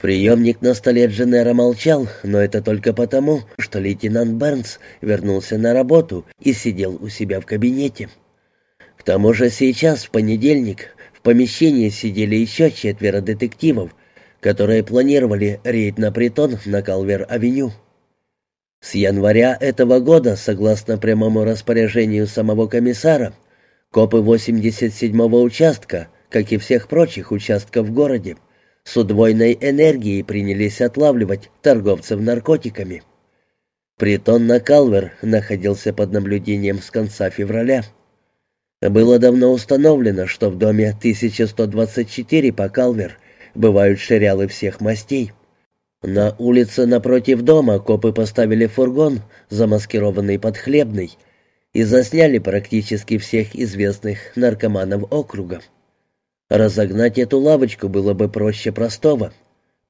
Приемник на столе Дженера молчал, но это только потому, что лейтенант Бернс вернулся на работу и сидел у себя в кабинете. К тому же сейчас, в понедельник, в помещении сидели еще четверо детективов, которые планировали рейд на притон на Калвер-авеню. С января этого года, согласно прямому распоряжению самого комиссара, копы 87-го участка, как и всех прочих участков в городе, с удвоенной энергией принялись отлавливать торговцев наркотиками. Притон на Калвер находился под наблюдением с конца февраля. Было давно установлено, что в доме 1124 по Калвер бывают шерялы всех мастей. На улице напротив дома копы поставили фургон, замаскированный под хлебный, и засняли практически всех известных наркоманов округа. Разогнать эту лавочку было бы проще простого.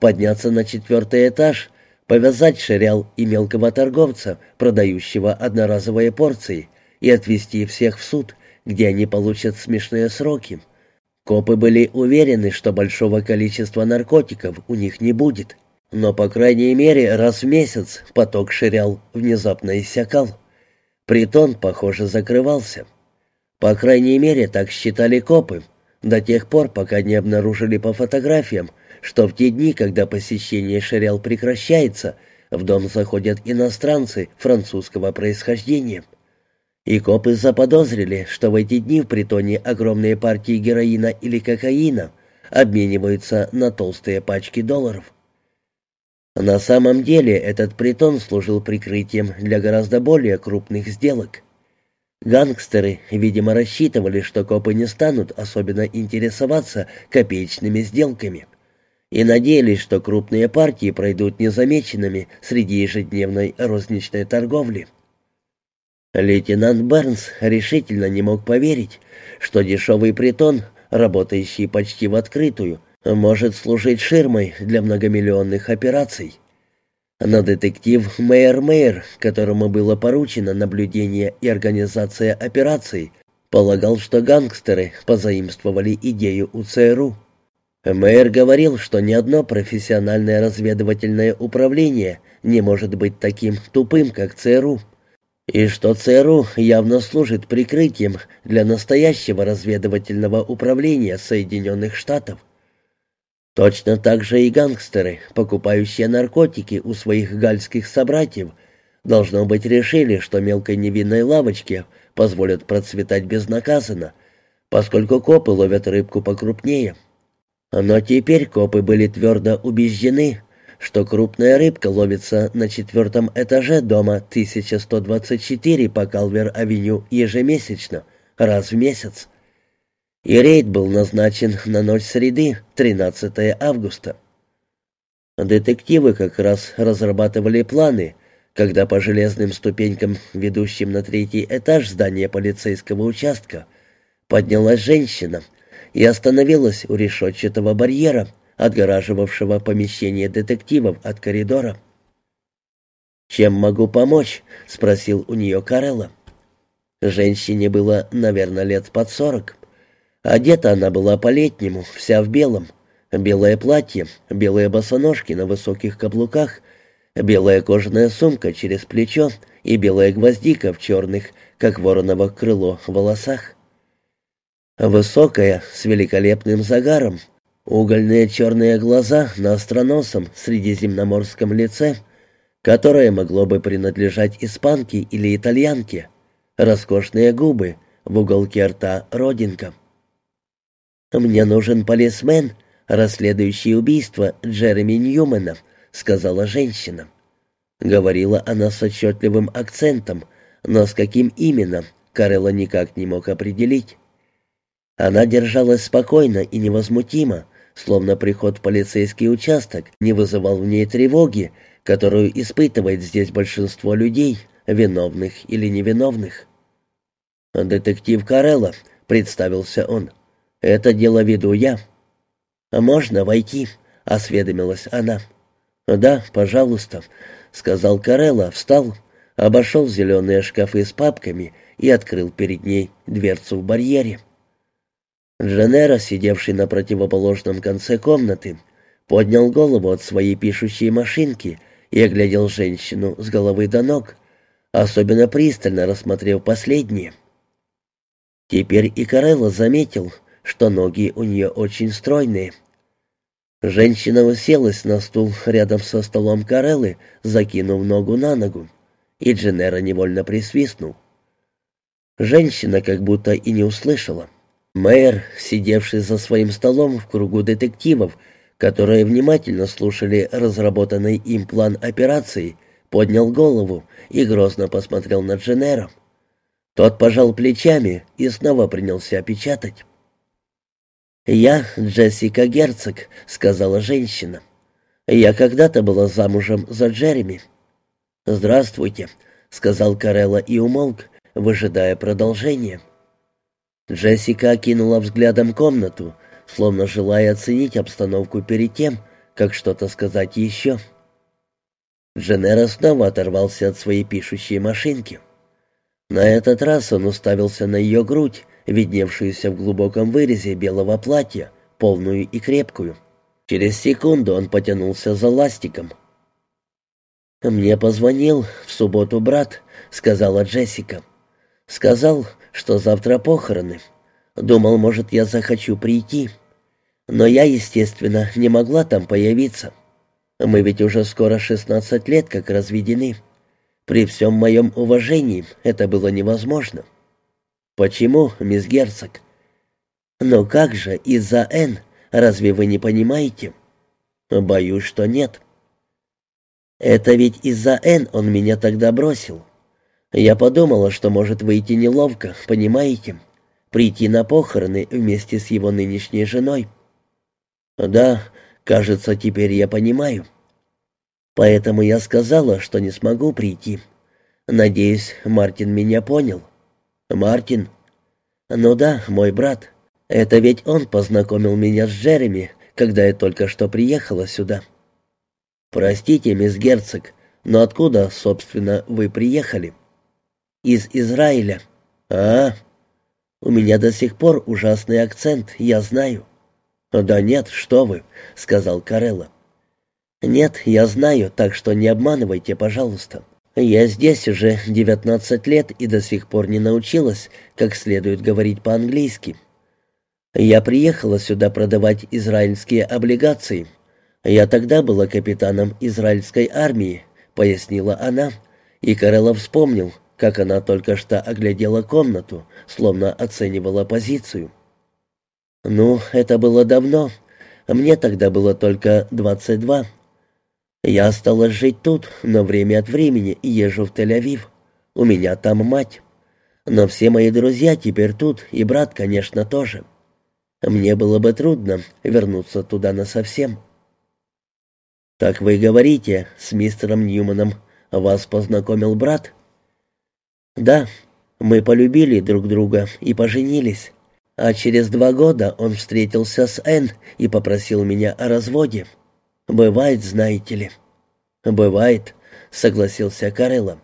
Подняться на четвертый этаж, повязать ширял и мелкого торговца, продающего одноразовые порции, и отвезти всех в суд, где они получат смешные сроки. Копы были уверены, что большого количества наркотиков у них не будет. Но, по крайней мере, раз в месяц поток ширял внезапно иссякал. Притон, похоже, закрывался. По крайней мере, так считали копы, до тех пор, пока не обнаружили по фотографиям, что в те дни, когда посещение ширял прекращается, в дом заходят иностранцы французского происхождения. И копы заподозрили, что в эти дни в притоне огромные партии героина или кокаина обмениваются на толстые пачки долларов. На самом деле этот притон служил прикрытием для гораздо более крупных сделок. Гангстеры, видимо, рассчитывали, что копы не станут особенно интересоваться копеечными сделками и надеялись, что крупные партии пройдут незамеченными среди ежедневной розничной торговли. Лейтенант Бернс решительно не мог поверить, что дешевый притон, работающий почти в открытую, может служить ширмой для многомиллионных операций. Но детектив Мэйр Мэйр, которому было поручено наблюдение и организация операций, полагал, что гангстеры позаимствовали идею у ЦРУ. Мэйр говорил, что ни одно профессиональное разведывательное управление не может быть таким тупым, как ЦРУ, и что ЦРУ явно служит прикрытием для настоящего разведывательного управления Соединенных Штатов. Точно так же и гангстеры, покупающие наркотики у своих гальских собратьев, должно быть, решили, что мелкой невинной лавочке позволят процветать безнаказанно, поскольку копы ловят рыбку покрупнее. Но теперь копы были твердо убеждены, что крупная рыбка ловится на четвертом этаже дома 1124 по Калвер-авеню ежемесячно, раз в месяц и рейд был назначен на ночь среды, 13 августа. Детективы как раз разрабатывали планы, когда по железным ступенькам, ведущим на третий этаж здания полицейского участка, поднялась женщина и остановилась у решетчатого барьера, отгораживавшего помещение детективов от коридора. «Чем могу помочь?» — спросил у нее Карелла. Женщине было, наверное, лет под сорок. Одета она была по-летнему, вся в белом. Белое платье, белые босоножки на высоких каблуках, белая кожаная сумка через плечо и белая гвоздика в черных, как вороново крыло, волосах. Высокая, с великолепным загаром, угольные черные глаза на остроносом средиземноморском лице, которое могло бы принадлежать испанке или итальянке, роскошные губы, в уголке рта родинка. «Мне нужен полисмен, расследующий убийство Джереми Ньюмана», — сказала женщина. Говорила она с отчетливым акцентом, но с каким именно, Карелла никак не мог определить. Она держалась спокойно и невозмутимо, словно приход в полицейский участок не вызывал в ней тревоги, которую испытывает здесь большинство людей, виновных или невиновных. «Детектив Карелла», — представился он, это дело веду я. Можно войти? осведомилась она. Да, пожалуйста, сказал Карелла, встал, обошел зеленые шкафы с папками и открыл перед ней дверцу в барьере. Дженера, сидевший на противоположном конце комнаты, поднял голову от своей пишущей машинки и оглядел женщину с головы до ног, особенно пристально рассмотрев последнее. Теперь и Карелла заметил, что ноги у нее очень стройные. Женщина уселась на стул рядом со столом Кареллы, закинув ногу на ногу, и Дженера невольно присвистнул. Женщина как будто и не услышала. Мэр, сидевший за своим столом в кругу детективов, которые внимательно слушали разработанный им план операции, поднял голову и грозно посмотрел на Дженера. Тот пожал плечами и снова принялся печатать. «Я Джессика Герцог», — сказала женщина. «Я когда-то была замужем за Джереми». «Здравствуйте», — сказал Карелла и умолк, выжидая продолжения. Джессика окинула взглядом комнату, словно желая оценить обстановку перед тем, как что-то сказать еще. Дженера снова оторвался от своей пишущей машинки. На этот раз он уставился на ее грудь, видневшуюся в глубоком вырезе белого платья, полную и крепкую. Через секунду он потянулся за ластиком. «Мне позвонил в субботу брат», — сказала Джессика. «Сказал, что завтра похороны. Думал, может, я захочу прийти. Но я, естественно, не могла там появиться. Мы ведь уже скоро 16 лет как разведены. При всем моем уважении это было невозможно. Почему, мисс Герцог? Но как же из-за Н? Разве вы не понимаете? Боюсь, что нет. Это ведь из-за Н он меня тогда бросил. Я подумала, что может выйти неловко, понимаете? Прийти на похороны вместе с его нынешней женой. Да, кажется, теперь я понимаю. Поэтому я сказала, что не смогу прийти. Надеюсь, Мартин меня понял. Мартин? Ну да, мой брат. Это ведь он познакомил меня с Джереми, когда я только что приехала сюда. Простите, мисс Герцог, но откуда, собственно, вы приехали? Из Израиля. А, у меня до сих пор ужасный акцент, я знаю. «Да нет, что вы», — сказал Карелла. «Нет, я знаю, так что не обманывайте, пожалуйста. Я здесь уже девятнадцать лет и до сих пор не научилась, как следует говорить по-английски. Я приехала сюда продавать израильские облигации. Я тогда была капитаном израильской армии», — пояснила она, и Карелла вспомнил, как она только что оглядела комнату, словно оценивала позицию. «Ну, это было давно. Мне тогда было только двадцать два. Я осталась жить тут, но время от времени езжу в Тель-Авив. У меня там мать. Но все мои друзья теперь тут, и брат, конечно, тоже. Мне было бы трудно вернуться туда насовсем». «Так вы говорите, с мистером Ньюманом вас познакомил брат?» «Да, мы полюбили друг друга и поженились. А через два года он встретился с Энн и попросил меня о разводе. Бывает, знаете ли. Бывает, согласился Карелла.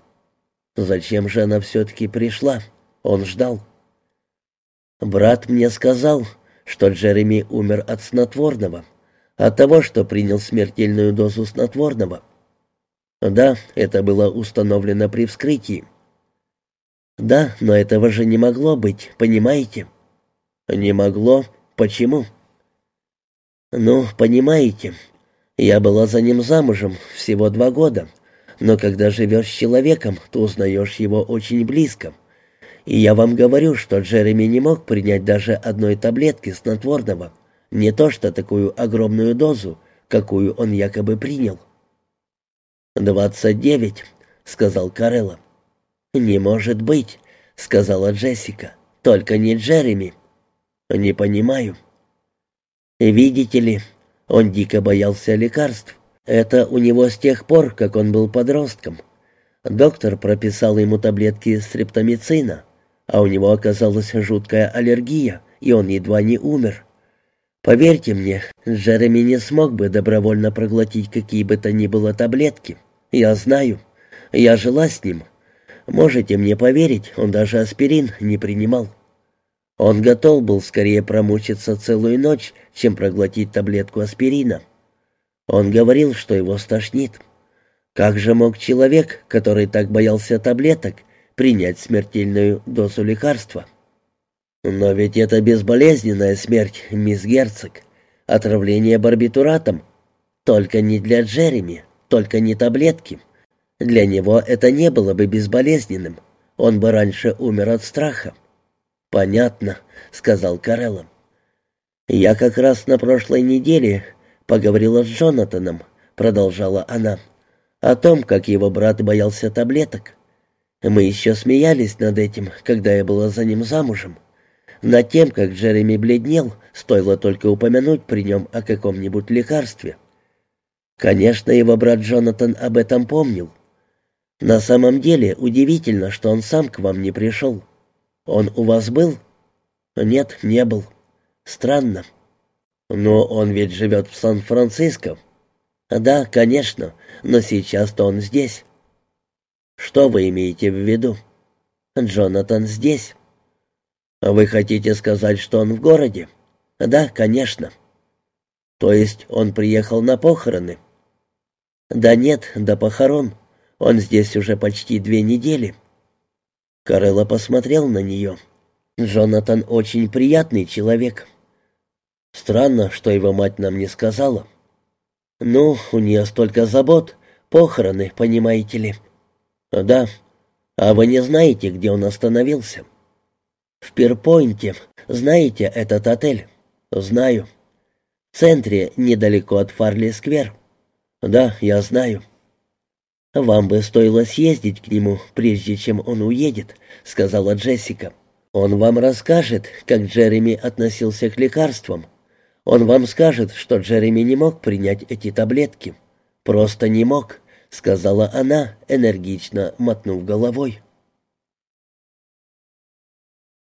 Зачем же она все-таки пришла? Он ждал. Брат мне сказал, что Джереми умер от снотворного, от того, что принял смертельную дозу снотворного. Да, это было установлено при вскрытии. Да, но этого же не могло быть, понимаете? «Не могло. Почему?» «Ну, понимаете, я была за ним замужем всего два года, но когда живешь с человеком, то узнаешь его очень близко. И я вам говорю, что Джереми не мог принять даже одной таблетки снотворного, не то что такую огромную дозу, какую он якобы принял». «Двадцать девять», — сказал Карелла. «Не может быть», — сказала Джессика, — «только не Джереми». «Не понимаю». «Видите ли, он дико боялся лекарств. Это у него с тех пор, как он был подростком. Доктор прописал ему таблетки стрептомицина, а у него оказалась жуткая аллергия, и он едва не умер. Поверьте мне, Джереми не смог бы добровольно проглотить какие бы то ни было таблетки. Я знаю. Я жила с ним. Можете мне поверить, он даже аспирин не принимал. Он готов был скорее промучиться целую ночь, чем проглотить таблетку аспирина. Он говорил, что его стошнит. Как же мог человек, который так боялся таблеток, принять смертельную дозу лекарства? Но ведь это безболезненная смерть, мисс Герцог. Отравление барбитуратом. Только не для Джереми, только не таблетки. Для него это не было бы безболезненным. Он бы раньше умер от страха. «Понятно», — сказал Карелло. «Я как раз на прошлой неделе поговорила с Джонатаном», — продолжала она, — «о том, как его брат боялся таблеток. Мы еще смеялись над этим, когда я была за ним замужем. Над тем, как Джереми бледнел, стоило только упомянуть при нем о каком-нибудь лекарстве. Конечно, его брат Джонатан об этом помнил. На самом деле удивительно, что он сам к вам не пришел. Он у вас был? Нет, не был. Странно. Но он ведь живет в Сан-Франциско. Да, конечно, но сейчас-то он здесь. Что вы имеете в виду? Джонатан здесь. Вы хотите сказать, что он в городе? Да, конечно. То есть он приехал на похороны? Да нет, до похорон. Он здесь уже почти две недели. Карелла посмотрел на нее. Джонатан очень приятный человек. Странно, что его мать нам не сказала. Ну, у нее столько забот, похороны, понимаете ли. Да. А вы не знаете, где он остановился? «В Пирпойнте. Знаете этот отель?» «Знаю». «В центре, недалеко от Фарли-сквер». «Да, я знаю». «Вам бы стоило съездить к нему, прежде чем он уедет», — сказала Джессика. «Он вам расскажет, как Джереми относился к лекарствам. Он вам скажет, что Джереми не мог принять эти таблетки. Просто не мог», — сказала она, энергично мотнув головой.